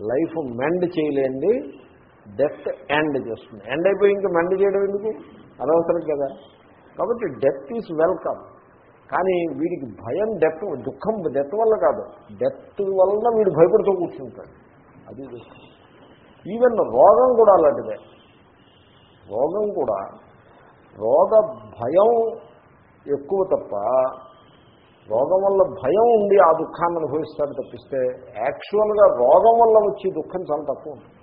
Life mend చేయలేండి death end చేస్తుంది. End అయిపోయి ఇంకా మెండ్ చేయడం ఎందుకు? అనవసరం కదా. కాబట్టి డెత్ ఈజ్ వెల్కమ్. కానీ వీడికి భయం డెత్ దుఃఖం డెత్ వల్ల కాదు. డెత్ వల్ల వీడు భయపడుతూ కూర్చుంటాడు. అది ఈవెన్ రోగం కూడా అలాంటిదే. రోగం కూడా రోగ భయం ఎక్కువ తప్ప రోగం వల్ల భయం ఉండి ఆ దుఃఖాన్ని అనుభవిస్తాడు తప్పిస్తే యాక్చువల్గా రోగం వల్ల వచ్చే దుఃఖం చాలా తక్కువ ఉంటుంది.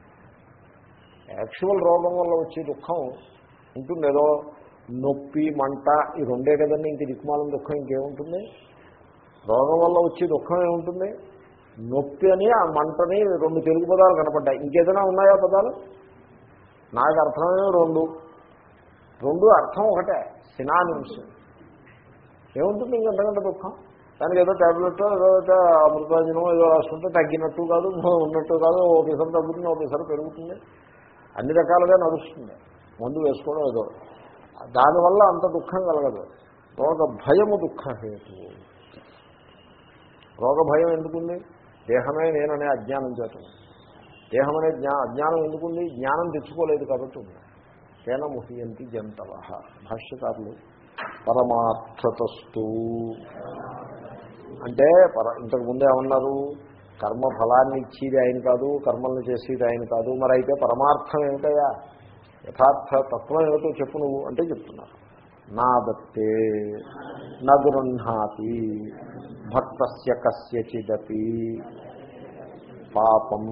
యాక్చువల్ రోగం వల్ల వచ్చే దుఃఖం ఉంటుంది ఏదో నొప్పి మంట ఈ రెండే కదండి ఇంక దిక్కుమాలం దుఃఖం ఇంకేముంటుంది? రోగం వల్ల వచ్చే దుఃఖం ఏముంటుంది? నొప్పి అని ఆ మంటని రెండు తెలుగు పదాలు కనపడ్డాయి. ఇంకేదైనా ఉన్నాయా పదాలు? నాకు అర్థమైన రెండు. రెండు అర్థం ఒకటే. సినానిమ్స్ ఏముంటుంది? ఇంకంతకంటే దుఃఖం? దానికి ఏదో ట్యాబ్లెట్ ఏదో అమృతాజనం ఏదో రాసుకుంటే తగ్గినట్టు కాదు ఉన్నట్టు కాదు ఒకసారి తగ్గుతుంది ఒకసారి పెరుగుతుంది. అన్ని రకాలుగా నడుస్తుంది. మందు వేసుకోవడం ఏదో. దానివల్ల అంత దుఃఖం కలగదు. రోగ భయము దుఃఖ హేతు. రోగ భయం ఎందుకుంది? దేహమే నేననే అజ్ఞానం చేత దేహం అనే జ్ఞా అజ్ఞానం ఎందుకుంది? జ్ఞానం తెచ్చుకోలేదు కాబట్టి ఉంది. తేన ముహ్యంతి జంతవ. భాష్యకారులు పరమార్థతస్తు. అంటే పర ఇంతకు ముందే ఏమన్నారు? కర్మ ఫలాన్ని ఇచ్చేది ఆయన కాదు కర్మల్ని చేసేది ఆయన కాదు. మరి అయితే పరమార్థం ఏమిటయా యథార్థ తత్వం ఏమిటో చెప్పు నువ్వు అంటే చెప్తున్నారు. నా దత్తే నగృహాతి భక్తస్య కస్యచిదపి. పాపం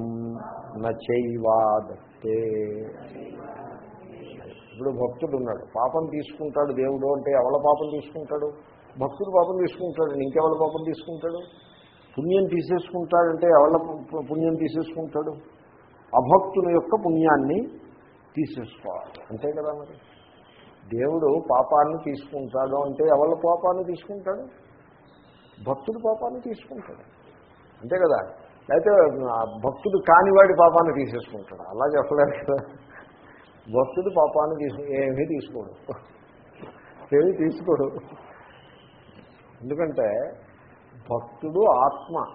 నైవా దత్తే ఇప్పుడు భక్తుడు ఉన్నాడు. పాపం తీసుకుంటాడు దేవుడు అంటే ఎవల పాపం తీసుకుంటాడు? భక్తుడు పాపం తీసుకుంటాడు. ఇంకెవల పాపం తీసుకుంటాడు? పుణ్యం తీసేసుకుంటాడంటే ఎవరి పుణ్యం తీసేసుకుంటాడు? అభక్తుని యొక్క పుణ్యాన్ని తీసేసుకోవాలి. అంతే కదా మరి. దేవుడు పాపాన్ని తీసుకుంటాడు అంటే ఎవల పాపాన్ని తీసుకుంటాడు? భక్తుడు పాపాన్ని తీసుకుంటాడు. అంతే కదా. అయితే ఆ భక్తుడు కానివాడి పాపాన్ని తీసేసుకుంటాడు. అలా చెప్పలేదు కదా. భక్తుడు పాపాన్ని తీసు ఏమీ తీసుకోడు. ఏమీ తీసుకోడు. ఎందుకంటే భక్తుడు ఆత్మ.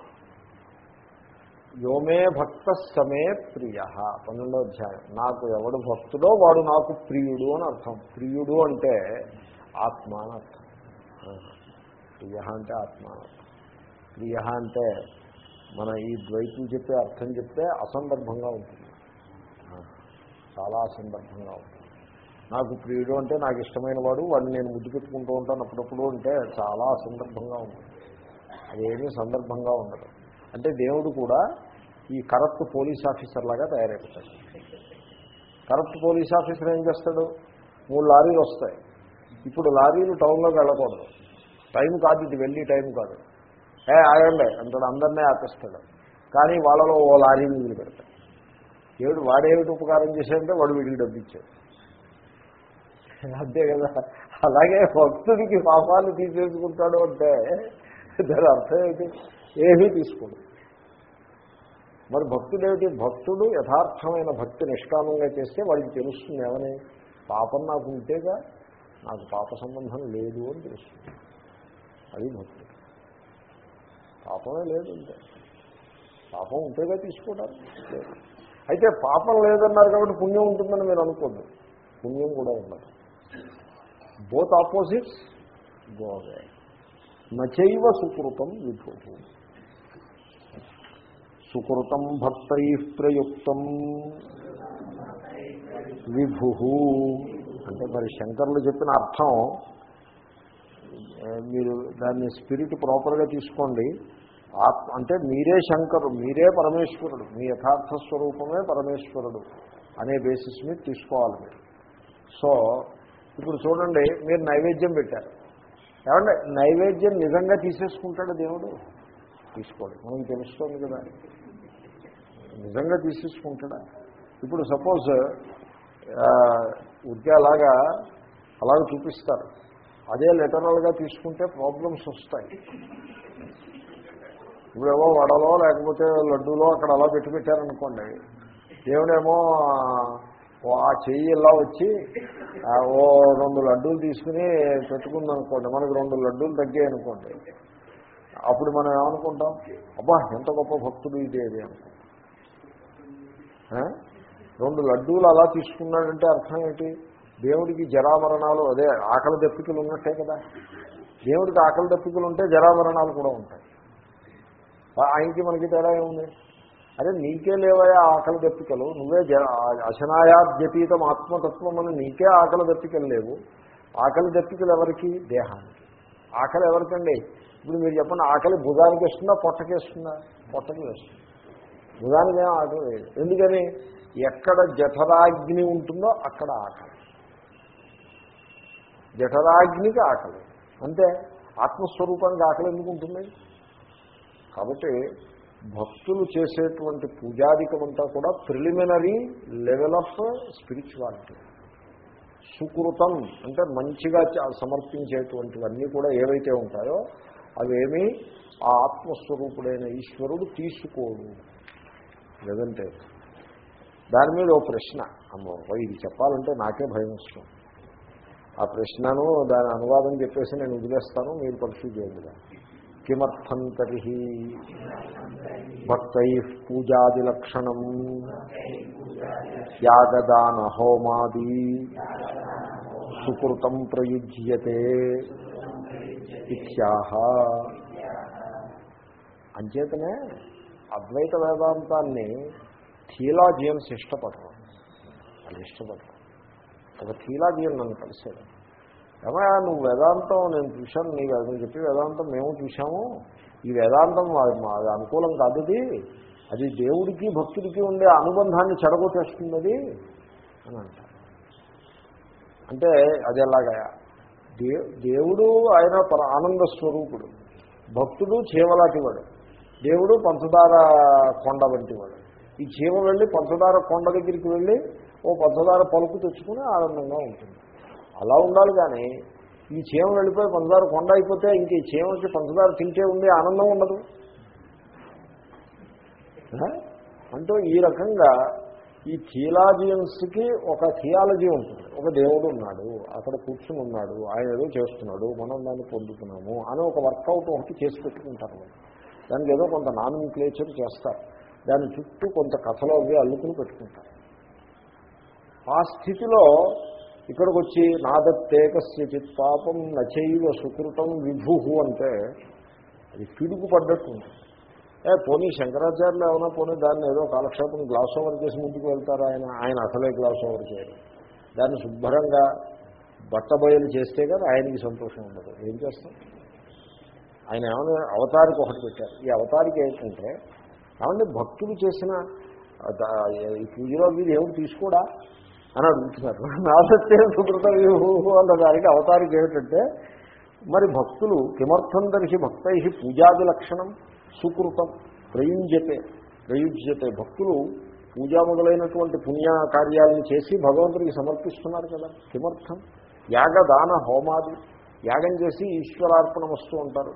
యోమే భక్త సమే ప్రియ. పన్నెండో అధ్యాయం. నాకు ఎవడు భక్తుడో వాడు నాకు ప్రియుడు అని అర్థం. ప్రియుడు అంటే ఆత్మ అని అర్థం. ప్రియ అంటే ఆత్మ ప్రియ అంటే మన ఈ ద్వైతులు చెప్పే అర్థం చెప్తే అసందర్భంగా ఉంటుంది. చాలా సందర్భంగా ఉంటుంది. నాకు ప్రియుడు అంటే నాకు ఇష్టమైన వాడు వాడిని నేను ముద్దు పెట్టుకుంటూ ఉంటాను అప్పుడప్పుడు అంటే చాలా సందర్భంగా ఉంటుంది. అదేమీ సందర్భంగా ఉండదు. అంటే దేవుడు కూడా ఈ కరప్ట్ పోలీస్ ఆఫీసర్ లాగా తయారైపోతాడు. కరప్ట్ పోలీస్ ఆఫీసర్ ఏం చేస్తాడు? మూడు లారీలు వస్తాయి. ఇప్పుడు లారీలు టౌన్లోకి వెళ్ళకూడదు. టైం కాదు ఇది వెళ్ళి టైం కాదు. ఏ ఆగండి అంటాడు అందరినీ ఆపిస్తాడు. కానీ వాళ్ళలో ఓ లారీని మిగిలి పెడతాడు. దేవుడు వాడేమిటి ఉపకారం చేశాడంటే వాడు వీడికి డబ్బిచ్చాడు. అంతే కదా. అలాగే భక్తుడికి పాపాలు తీసేసుకుంటాడు అంటే దాని అర్థం ఏంటి? ఏమీ తీసుకోడు. మరి భక్తుడు ఏమిటి భక్తుడు యథార్థమైన భక్తి నిష్కామంగా చేస్తే వాడికి తెలుస్తుంది ఏమని? పాపం నాకు ఉంటేగా నాకు పాప సంబంధం లేదు అని తెలుస్తుంది. అది భక్తుడు. పాపమే లేదు అంటే పాపం ఉంటేగా తీసుకోవడానికి అయితే పాపం లేదన్నారు కాబట్టి పుణ్యం ఉంటుందని మీరు అనుకోద్దు. పుణ్యం కూడా ఉండదు. బోత్ ఆపోజిట్స్ గోవే నచైవ సుకృతం విభు సుకృతం భక్తై ప్రయుక్తం. విభు. అంటే మరి శంకర్లు చెప్పిన అర్థం మీరు దాన్ని స్పిరిట్ ప్రాపర్గా తీసుకోండి. ఆత్మ అంటే మీరే శంకరు మీరే పరమేశ్వరుడు మీ యథార్థ స్వరూపమే పరమేశ్వరుడు అనే బేసిస్ మీద తీసుకోవాలి మీరు. సో ఇప్పుడు చూడండి మీరు నైవేద్యం పెట్టారు. ఏమంటే నైవేద్యం నిజంగా తీసేసుకుంటాడు దేవుడు? తీసుకోడు. మనం తెలుస్తోంది కదా. నిజంగా తీసేసుకుంటాడా? ఇప్పుడు సపోజ్ ఉద్య అలాగా అలాగ చూపిస్తారు. అదే లెటరల్గా తీసుకుంటే ప్రాబ్లమ్స్ వస్తాయి. ఇప్పుడేమో వడలో లేకపోతే లడ్డూలో అక్కడ అలా పెట్టి పెట్టారనుకోండి. దేవుడేమో ఆ చెయ్యి ఇలా వచ్చి ఓ రెండు లడ్డూలు తీసుకుని పెట్టుకుందనుకోండి మనకు రెండు లడ్డూలు తగ్గాయి అనుకోండి అప్పుడు మనం ఏమనుకుంటాం? అబ్బా ఎంత గొప్ప భక్తుడు ఇదే అనుకుంటాం. రెండు లడ్డూలు అలా తీసుకున్నాడంటే అర్థం ఏంటి? దేవుడికి జరామరణాలు అదే ఆకలి దప్పికలు ఉన్నట్టే కదా. దేవుడికి ఆకలి దప్పికలు ఉంటే జరామరణాలు కూడా ఉంటాయి. ఆయనకి మనకి తేడా ఏముంది? అదే నీకే లేవయా ఆకలి దప్పికలు నువ్వే జ అశనాయాద్యతీతం ఆత్మతత్వం అని నీకే ఆకలి దప్పికలు లేవు. ఆకలి దప్పికలు ఎవరికి? దేహానికి. ఆకలి ఎవరికండి? ఇప్పుడు మీరు చెప్పండి ఆకలి భుజానికి వేస్తుందా పొట్టకి వేస్తుందా? పొట్టకి వేస్తుంది. భుజానికి ఏం ఆకలి లేదు. ఎందుకని? ఎక్కడ జఠరాగ్ని ఉంటుందో అక్కడ ఆకలి. జఠరాగ్నికి ఆకలి. అంతే. ఆత్మస్వరూపానికి ఆకలి ఎందుకు ఉంటుంది? కాబట్టి భక్తులు చేసేటువంటి పూజాధికమంతా కూడా ప్రిలిమినరీ లెవెల్ ఆఫ్ స్పిరిచువాలిటీ. సుకృతం అంటే మంచిగా సమర్పించేటువంటివన్నీ కూడా ఏవైతే ఉంటాయో అవేమీ ఆ ఆత్మస్వరూపుడైన ఈశ్వరుడు తీసుకోడు. లేదంటే దాని మీద ఓ ప్రశ్న. అమ్మో ఇది చెప్పాలంటే నాకే భయం వస్తుంది. ఆ ప్రశ్నను దాని అనువాదం చెప్పేసి నేను వదిలేస్తాను మీరు పరిశీలి చేయండి దాన్ని. కిమర్థం తర్హి భక్తై పూజాదిలక్షణం త్యాగదాన హోమాది సుకృతం ప్రయుజ్యతే ఇత్యాహ అంచేతనే అద్వైత వేదాంతాన్ని థియలాజియన్స్ ఇష్టపడరు వాళ్ళు ఇష్టపడరు. ఒక థియలాజియన్ నన్ను కలిశాడు ఏమయ్యా నువ్వు వేదాంతం నేను చూశాను నీ నువ్వు చెప్పి వేదాంతం మేము చూశాము. ఈ వేదాంతం మా- అనుకూలం కాదు ఇది. అది దేవుడికి భక్తుడికి ఉండే అనుబంధాన్ని చెడగొట్టేస్తుంది అది అని అంటారు. అంటే అది ఎలాగా? దే దేవుడు ఆయన ఆనంద స్వరూపుడు. భక్తుడు చీమలాంటివాడు దేవుడు పంచదార కొండ వంటి వాడు. ఈ చీమ వెళ్ళి పంచదార కొండ దగ్గరికి వెళ్ళి ఓ పంచదార పలుకు తెచ్చుకుని ఆనందంగా ఉంటుంది. అలా ఉండాలి కానీ ఈ చీమ వెళ్ళిపోయి పంచదార కొండ అయిపోతే ఇంక ఈ చీమకి పంచదార తింటే ఉండే ఆనందం ఉండదు. అంటూ ఈ రకంగా ఈ థియలాజియన్స్కి ఒక థియాలజీ ఉంటుంది. ఒక దేవుడు ఉన్నాడు అక్కడ కూర్చుని ఉన్నాడు ఆయన ఏదో చేస్తున్నాడు మనం దాన్ని పొందుతున్నాము అని ఒక వర్కౌట్ ఒకటి చేసి పెట్టుకుంటారు. దానికి ఏదో కొంత నామినిక్లేచర్ చేస్తారు. దాని చుట్టూ కొంత కథలో అవి అల్లుకుని పెట్టుకుంటారు. ఆ స్థితిలో ఇక్కడికి వచ్చి నాదత్తేకస్య చిత్ పాపం నచైవ సుకృతం విభు అంటే అది పిడుగు పడ్డట్టు ఏ పోనీ శంకరాచార్యులు ఏమైనా పోనీ దాన్ని ఏదో కాలక్షేపం గ్లాస్ ఓవర్ చేసి ముందుకు వెళ్తారు? ఆయన ఆయన అసలే గ్లాస్ ఓవర్ చేయరు. దాన్ని శుభ్రంగా బట్టబయలు చేస్తే కానీ ఆయనకి సంతోషం ఉండదు. ఏం చేస్తాం? ఆయన ఏమైనా అవతారికి ఒకటి పెట్టారు. ఈ అవతారికి ఏంటంటే ఏమంటే భక్తులు చేసిన ఈ పూజలో మీరు ఏమిటి తీసుకోడా? అని అడుగుతున్నారు నాసత్యం సుకృత వ్యూహు అన్న దానికి అవతారికి ఏమిటంటే మరి భక్తులు కిమర్థం దర్శి భక్తై పూజాది లక్షణం సుకృతం ప్రయుజ్యతే ప్రయుజ్యతే. భక్తులు పూజ మొదలైనటువంటి పుణ్య కార్యాలను చేసి భగవంతుడికి సమర్పిస్తున్నారు కదా కిమర్థం. యాగ దాన హోమాది. యాగం చేసి ఈశ్వరార్పణ వస్తూ ఉంటారు.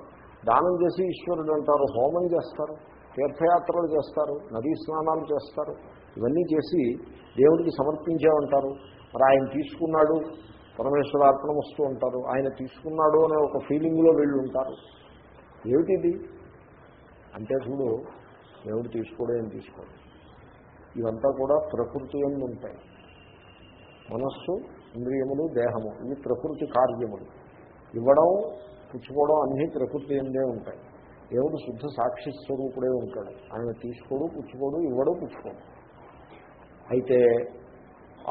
దానం చేసి ఈశ్వరుడు అంటారు హోమం చేస్తారు తీర్థయాత్రలు చేస్తారు నదీ స్నానాలు చేస్తారు. ఇవన్నీ చేసి దేవుడికి సమర్పించామంటారు మరి ఆయన తీసుకున్నాడు పరమేశ్వరార్పణ వస్తూ ఉంటారు. ఆయన తీసుకున్నాడు అనే ఒక ఫీలింగ్లో వీళ్ళు ఉంటారు. ఏమిటిది? అంటే చూడు దేవుడు తీసుకోవడం ఏం తీసుకోడు. ఇవంతా కూడా ప్రకృతి ఎందు ఉంటాయి. మనస్సు ఇంద్రియములు దేహము ఇవి ప్రకృతి కార్యములు. ఇవ్వడం పుచ్చుకోవడం అన్నీ ప్రకృతి ఎందే ఉంటాయి. దేవుడు శుద్ధ సాక్షి స్వరూపుడే ఉంటాడు. ఆయన తీసుకోడు పుచ్చుకోడు ఇవ్వడు పుచ్చుకోడు. అయితే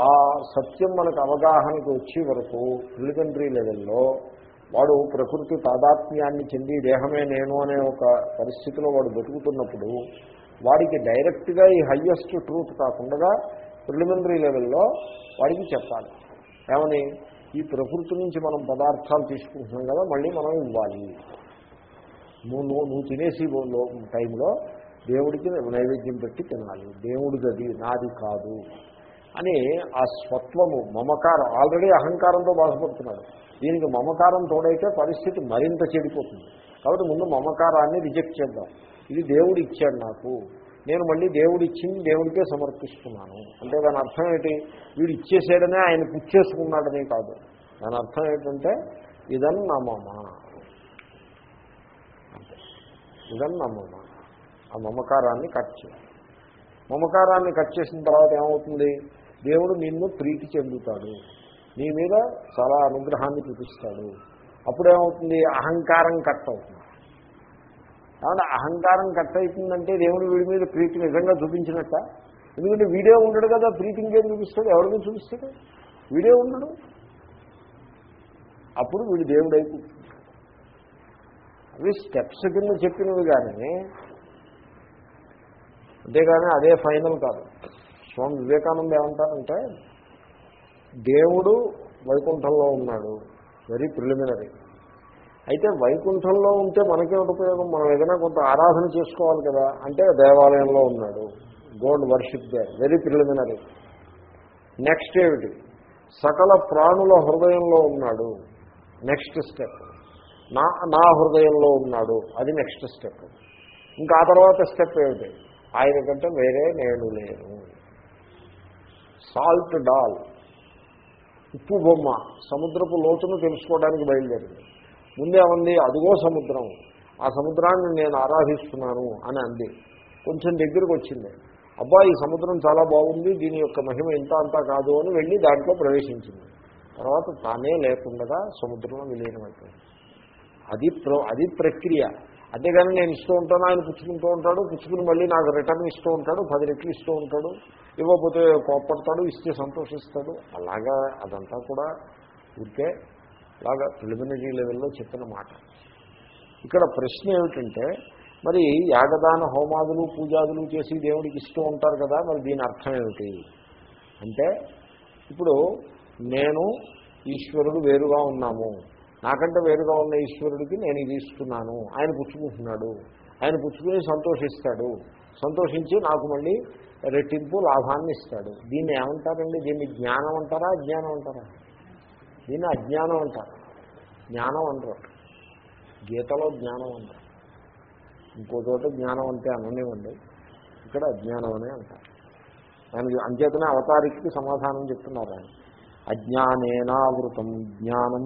ఆ సత్యం మనకు అవగాహనకు వచ్చే వరకు ప్రిలిగంటరీ లెవెల్లో వాడు ప్రకృతి తాదాత్మ్యాన్ని చెంది దేహమే నేను అనే ఒక పరిస్థితిలో వాడు బతుకుతున్నప్పుడు వాడికి డైరెక్ట్గా ఈ హయ్యెస్ట్ ట్రూత్ కాకుండా ప్రిలిమినరీ లెవెల్లో వాడికి చెప్పాలి. ఏమని? ఈ ప్రకృతి నుంచి మనం పదార్థాలు తీసుకుంటున్నాం కదా మళ్ళీ మనం ఇవ్వాలి. నువ్వు నువ్వు తినేసి టైంలో దేవుడికి నైవేద్యం పెట్టి తినాలి. దేవుడిది అది నాది కాదు అని ఆ స్వత్వము మమకారం ఆల్రెడీ అహంకారంతో బాధపడుతున్నాడు. దీనికి మమకారం తోడైతే పరిస్థితి మరింత చెడిపోతుంది. కాబట్టి ముందు మమకారాన్ని రిజెక్ట్ చేద్దాం. ఇది దేవుడు ఇచ్చాడు నాకు. నేను మళ్ళీ దేవుడు ఇచ్చింది దేవుడికే సమర్పిస్తున్నాను. అంటే దాని అర్థం ఏంటి? వీడు ఇచ్చేసాడనే ఆయన పుచ్చేసుకున్నాడనే కాదు. దాని అర్థం ఏంటంటే ఇదని నమ్మమ్మ ఇదని ఆ మమకారాన్ని కట్ చేయాలి మమకారాన్ని కట్ చేసిన తర్వాత ఏమవుతుంది? దేవుడు నిన్ను ప్రీతి చెందుతాడు. నీ మీద చాలా అనుగ్రహాన్ని చూపిస్తాడు. అప్పుడేమవుతుంది అహంకారం కట్ అవుతుంది. కాబట్టి అహంకారం కట్ అవుతుందంటే దేవుడు వీడి మీద ప్రీతి నిజంగా చూపించినట్ట? ఎందుకంటే వీడే ఉండడు కదా ప్రీతి ఇంకేం చూపిస్తాడు? ఎవరిని చూపిస్తాడు? వీడే ఉండడు. అప్పుడు వీడు దేవుడు అయిపోతుంది అవి స్టెప్స్ కింద చెప్పినవి కానీ అంతేగాని అదే ఫైనల్ కాదు. స్వామి వివేకానంద ఏమంటారంటే దేవుడు వైకుంఠంలో ఉన్నాడు. Very preliminary. అయితే వైకుంఠంలో ఉంటే మనకే ఉపయోగం? మనం ఏదైనా కొంత ఆరాధన చేసుకోవాలి కదా. అంటే దేవాలయంలో ఉన్నాడు. God worship they very preliminary next ఏమిటి? సకల ప్రాణుల హృదయంలో ఉన్నాడు. నెక్స్ట్ స్టెప్ నా నా హృదయంలో ఉన్నాడు. అది నెక్స్ట్ స్టెప్ ఇంకా ఆ తర్వాత స్టెప్ ఏమిటి? ఆయన కంటే వేరే నేను లేను. సాల్ట్ డాల్ ఉప్పు బొమ్మ సముద్రపు లోతును తెలుసుకోవడానికి బయలుదేరింది. ముందేమంది అదిగో సముద్రం ఆ సముద్రాన్ని నేను ఆరాధిస్తున్నాను అని అంది. కొంచెం దగ్గరికి వచ్చింది. అబ్బా ఈ సముద్రం చాలా బాగుంది దీని యొక్క మహిమ ఇంత అంతా కాదు అని వెళ్ళి దాంట్లో ప్రవేశించింది. తర్వాత తానే లేకుండా సముద్రంలో విలీనమైపోయింది. అది ప్ర అది ప్రక్రియ. అంతేగాని నేను ఇస్తూ ఉంటాను ఆయన పుచ్చుకుంటూ ఉంటాడు పుచ్చుకుని మళ్ళీ నాకు రిటర్న్ ఇస్తూ ఉంటాడు పది రెట్లు ఇస్తూ ఉంటాడు ఇవ్వకపోతే కోప్పడతాడు ఇస్తే సంతోషిస్తాడు. అలాగా అదంతా కూడా ఊరికే అలాగా ప్రిలిమినరీ లెవెల్లో చెప్పిన మాట. ఇక్కడ ప్రశ్న ఏమిటంటే మరి యాగదాన హోమాదులు పూజాదులు చేసి దేవుడికి ఇస్తూ ఉంటారు కదా మరి దీని అర్థం ఏమిటి? అంటే ఇప్పుడు నేను ఈశ్వరుడు వేరుగా ఉన్నాము. నాకంటే వేరుగా ఉన్న ఈశ్వరుడికి నేను ఇది ఇస్తున్నాను. ఆయన పుచ్చుకుంటున్నాడు. ఆయన పుచ్చుకుని సంతోషిస్తాడు. సంతోషించి నాకు మళ్ళీ రెట్టింపు లాభాన్ని ఇస్తాడు. దీన్ని ఏమంటారండి? దీన్ని జ్ఞానం అంటారా అజ్ఞానం అంటారా? దీన్ని అజ్ఞానం అంటారు. జ్ఞానం అంటారు. గీతలో జ్ఞానం అంటారు. ఇంకో చోట జ్ఞానం అంటే అననివ్వండి. ఇక్కడ అజ్ఞానం అనే అంటారు. దానికి అంచేతనే అవతారికి సమాధానం చెప్తున్నారు ఆయన. అజ్ఞానేనావృతం జ్ఞానం.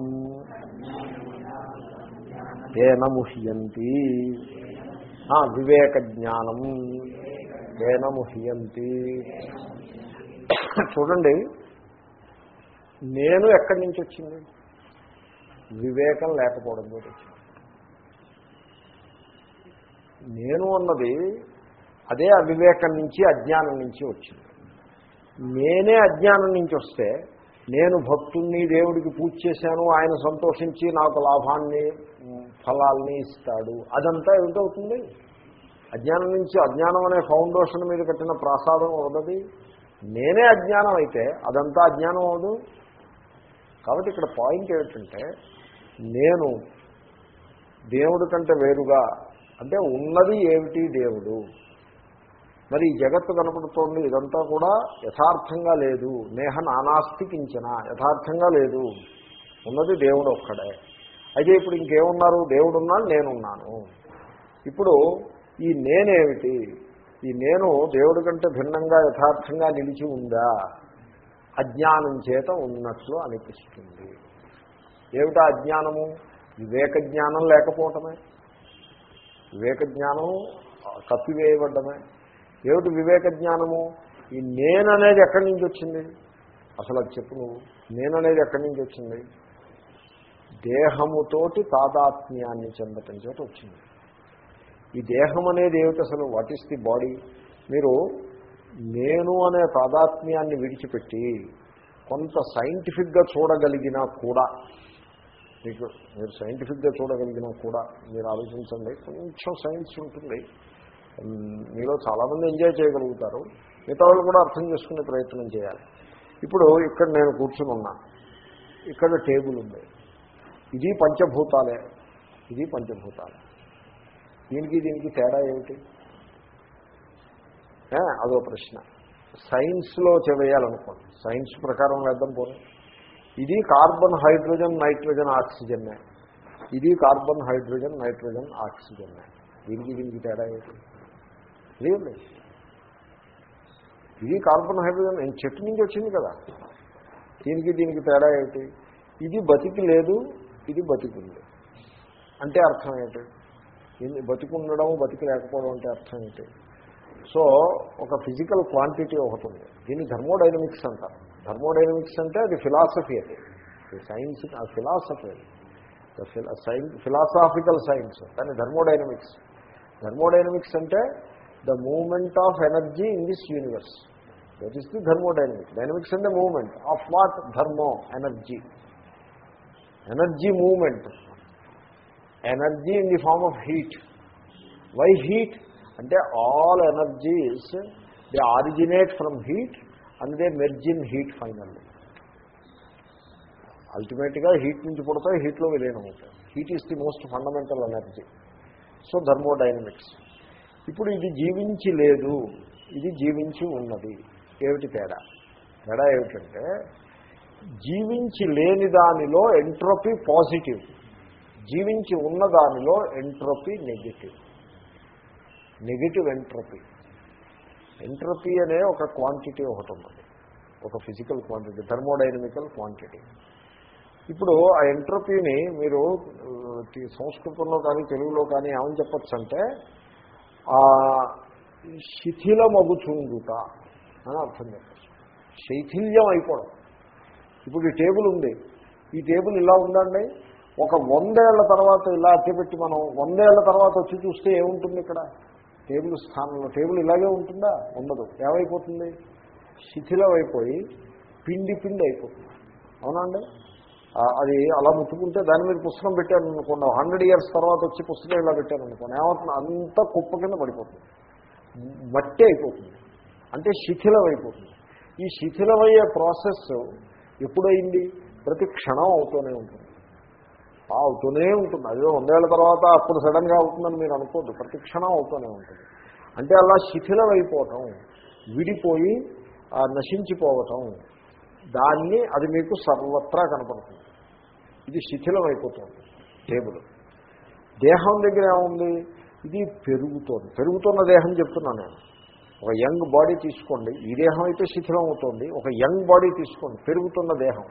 తేన ముహ్యంతి. వివేక జ్ఞానం తేన ముహ్యంతి. చూడండి నేను ఎక్కడి నుంచి వచ్చింది? వివేకం లేకపోవడం మీద వచ్చింది. నేను అన్నది అదే అవివేకం నుంచి అజ్ఞానం నుంచి వచ్చింది. నేనే అజ్ఞానం నుంచి వస్తే నేను భక్తుణ్ణి దేవుడికి పూజ చేశాను ఆయన సంతోషించి నాకు లాభాన్ని ఫలాల్ని ఇస్తాడు. అదంతా ఏమిటవుతుంది? అజ్ఞానం నుంచి అజ్ఞానం అనే ఫౌండేషన్ మీద కట్టిన ప్రసాదం అవుతుంది నేనే అజ్ఞానం అయితే అదంతా అజ్ఞానం అవదు కాబట్టి ఇక్కడ పాయింట్ ఏమిటంటే నేను దేవుడి కంటే వేరుగా అంటే ఉన్నది ఏమిటి దేవుడు? మరి ఈ జగత్తు కనపడుతోంది ఇదంతా కూడా యథార్థంగా లేదు. నేహ నానాస్తి కించిన యథార్థంగా లేదు. ఉన్నది దేవుడు ఒక్కడే. అయితే ఇప్పుడు ఇంకేమున్నారు? దేవుడున్నాను నేనున్నాను. ఇప్పుడు ఈ నేనేమిటి? ఈ నేను దేవుడి కంటే భిన్నంగా యథార్థంగా నిలిచి ఉందా? అజ్ఞానం చేత ఉన్నట్లు అనిపిస్తుంది. ఏమిటా అజ్ఞానము? వివేక జ్ఞానం లేకపోవటమే. వివేక జ్ఞానం కప్పివేయబడ్డమే. ఏమిటి వివేక జ్ఞానము? ఈ నేననేది ఎక్కడి నుంచి వచ్చింది? అసలు అది చెప్పు నువ్వు. నేననేది ఎక్కడి నుంచి వచ్చింది? దేహముతోటి తాదాత్మ్యాన్ని చెందటం చేత వచ్చింది. ఈ దేహం అనేది ఏమిటి అసలు? వాట్ ఈస్ ది బాడీ మీరు నేను అనే తాదాత్మ్యాన్ని విడిచిపెట్టి కొంత సైంటిఫిక్గా చూడగలిగినా కూడా మీకు మీరు సైంటిఫిక్గా చూడగలిగినా కూడా మీరు ఆలోచించండి. కొంచెం సైన్స్ ఉంటుంది. మీలో చాలామంది ఎంజాయ్ చేయగలుగుతారు. మిగతా వాళ్ళు కూడా అర్థం చేసుకునే ప్రయత్నం చేయాలి. ఇప్పుడు ఇక్కడ నేను కూర్చుని ఉన్నా. ఇక్కడ టేబుల్ ఉంది. ఇది పంచభూతాలే. ఇది పంచభూతాలే. దీనికి దీనికి తేడా ఏమిటి? అదో ప్రశ్న. సైన్స్లో చేయాలనుకోండి. సైన్స్ ప్రకారం వేద్దాం పోనీ. ఇది కార్బన్ హైడ్రోజన్ నైట్రోజన్ ఆక్సిజన్నే ఇది కార్బన్ హైడ్రోజన్ నైట్రోజన్ ఆక్సిజన్నే దీనికి దీనికి తేడా ఏమిటి? లేదు. ఇది కార్బన్ హైడ్రోజన్ చెట్టు నుంచి వచ్చింది కదా. దీనికి దీనికి తేడా ఏంటి? ఇది బతికి లేదు ఇది బతికింది. అంటే అర్థం ఏంటి? బతికి ఉండడం బతికి లేకపోవడం అంటే అర్థం ఏంటి? సో ఒక ఫిజికల్ క్వాంటిటీ ఒకటి ఉంది. దీన్ని థర్మోడైనమిక్స్ అంటారు. థర్మోడైనమిక్స్ అంటే అది ఫిలాసఫీ అది. సైన్స్ ఆ అది. Science philosophical science. కానీ థర్మోడైనమిక్స్. థర్మోడైనమిక్స్ అంటే the moment of energy in this universe. That is the thermodynamics dynamics అంటే మూమెంట్ ఆఫ్ వాట్? ధర్మో energy. Energy moment. Energy in the form of heat. Why heat అంటే all energies they originate from heat and they merge in heat final అల్టిమేట్గా heat నుంచి పుడతాయి హీట్లో విలీనం అవుతాయి. Heat is the most fundamental energy so thermodynamics. ఇప్పుడు ఇది జీవించి లేదు. ఇది జీవించి ఉన్నది. ఏమిటి తేడా? తేడా ఏమిటంటే జీవించి లేని దానిలో ఎంట్రోపీ పాజిటివ్. జీవించి ఉన్న దానిలో entropy negative. Negative entropy. Entropy అనే ఒక క్వాంటిటీ ఒకటి ఉన్నది. ఒక ఫిజికల్ క్వాంటిటీ థర్మోడైనమికల్ క్వాంటిటీ. ఇప్పుడు ఆ ఎంట్రోపీని మీరు సంస్కృతంలో కానీ తెలుగులో కానీ ఏమని చెప్పచ్చు అంటే శిథిలమగుచుండుట అని అర్థం చెప్పచ్చు. శైథిల్యం అయిపోవడం ఇప్పుడు ఈ టేబుల్ ఉంది. ఈ టేబుల్ ఇలా ఉందండి. ఒక వందేళ్ళ తర్వాత ఇలా అట్టపెట్టి మనం వందేళ్ళ తర్వాత వచ్చి చూస్తే ఏముంటుంది ఇక్కడ? టేబుల్ స్థానంలో టేబుల్ ఇలాగే ఉంటుందా? ఉండదు. ఏమైపోతుంది? శిథిలం అయిపోయి పిండి పిండి అయిపోతుంది. అవునండి అది అలా ముట్టుకుంటే దాని మీద పుస్తకం పెట్టాను అనుకోండి హండ్రెడ్ ఇయర్స్ తర్వాత వచ్చి పుస్తకం ఇలా పెట్టాను అనుకోండి ఏమవుతుంది? అంతా కుప్ప కింద పడిపోతుంది. మట్టి అయిపోతుంది. అంటే శిథిలం అయిపోతుంది. ఈ శిథిలమయ్యే ప్రాసెస్ ఎప్పుడైంది? ప్రతి క్షణం అవుతూనే ఉంటుంది. అవుతూనే ఉంటుంది. అదే వందేళ్ళ తర్వాత అప్పుడు సడన్గా అవుతుందని మీరు అనుకోద్దు. ప్రతి క్షణం అవుతూనే ఉంటుంది. అంటే అలా శిథిలం అయిపోవటం విడిపోయి నశించిపోవటం దాన్ని అది మీకు సర్వత్రా కనపడుతుంది. ఇది శిథిలం అయిపోతుంది టేబుల్. దేహం దగ్గర ఏముంది? ఇది పెరుగుతోంది. పెరుగుతున్న దేహం చెప్తున్నాను నేను. ఒక యంగ్ బాడీ తీసుకోండి. ఈ దేహం అయితే శిథిలం అవుతుంది ఒక యంగ్ బాడీ తీసుకోండి. పెరుగుతున్న దేహం.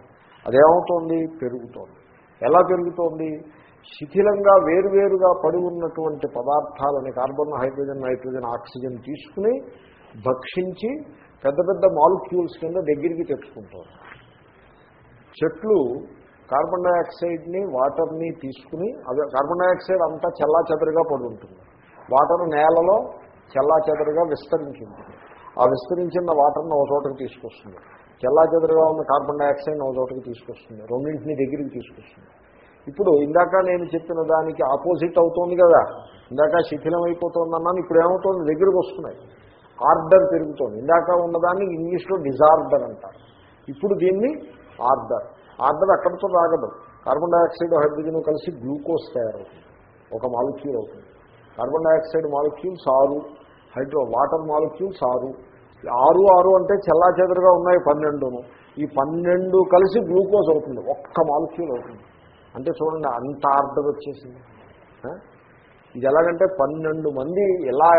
అదేమవుతోంది? పెరుగుతోంది. ఎలా పెరుగుతోంది? శిథిలంగా వేరువేరుగా పడి ఉన్నటువంటి పదార్థాలని కార్బన్ హైడ్రోజన్ నైట్రోజన్ ఆక్సిజన్ తీసుకుని భక్షించి పెద్ద పెద్ద మాలిక్యూల్స్ కింద దగ్గరికి తెచ్చుకుంటారు చెట్లు కార్బన్ డైఆక్సైడ్ని వాటర్ని తీసుకుని అదే కార్బన్ డైఆక్సైడ్ అంతా చల్లా చెదరుగా పడుంటుంది వాటర్ నేలలో చల్లా చెదరుగా విస్తరించి ఆ విస్తరించిన వాటర్ని ఒక చోటకి తీసుకొస్తుంది. చల్లా చెదరుగా ఉన్న కార్బన్ డైఆక్సైడ్ని ఒక చోటకి తీసుకొస్తుంది. రెండింటిని దగ్గరికి తీసుకొస్తుంది. ఇప్పుడు ఇందాక నేను చెప్పిన దానికి ఆపోజిట్ అవుతోంది కదా. ఇందాక శిథిలం అయిపోతుందన్నాను ఇప్పుడు ఏమవుతుంది? దగ్గరికి వస్తున్నాయి. ఆర్డర్ పెరుగుతోంది. ఇందాక ఉన్నదాన్ని ఇంగ్లీష్లో డిజార్డర్ అంటారు. ఇప్పుడు దీన్ని ఆర్డర్. ఆర్డర్ అక్కడితో రాగదు. కార్బన్ డైఆక్సైడ్ హైడ్రోజన్ కలిసి గ్లూకోజ్ తయారవుతుంది. ఒక మాలిక్యూల్ అవుతుంది. Carbon dioxide molecules hydro water water molecules ఆరు ఆరు ఆరు అంటే చెల్లా చెదరుగా ఉన్నాయి పన్నెండును. ఈ పన్నెండు కలిసి గ్లూకోజ్ అవుతుంది. ఒక్క మాలిక్యూల్ అవుతుంది. అంటే చూడండి అంత ఆర్డర్ వచ్చేసింది. ఇది ఎలాగంటే పన్నెండు మంది ఎలా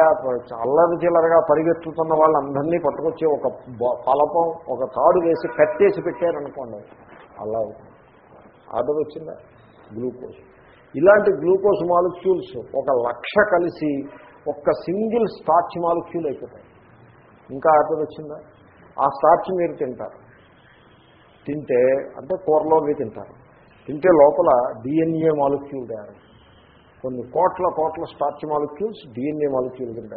అల్లరి చిల్లరగా పరిగెత్తుతున్న వాళ్ళందరినీ పట్టుకొచ్చి ఒక ఫలపం పలపం ఒక తాడు వేసి కట్టేసి పెట్టారనుకోండి. అలా ఆర్డర్ వచ్చిందా? గ్లూకోజ్. ఇలాంటి గ్లూకోజ్ మాలిక్యూల్స్ ఒక లక్ష కలిసి ఒక్క సింగిల్ స్టార్చ్ మాలిక్యూల్ అయిపోతాయి. ఇంకా ఆర్డర్ వచ్చిందా? ఆ స్టార్చ్ మీరు తింటారు. తింటే అంటే కూరలో తింటారు. తింటే లోపల డిఎన్ఏ మాలిక్యూల్ తయారు కొన్ని కోట్ల కోట్ల స్టార్చ్ మాలిక్యూల్స్ డిఎన్ఏ మాలిక్యూల్ కింద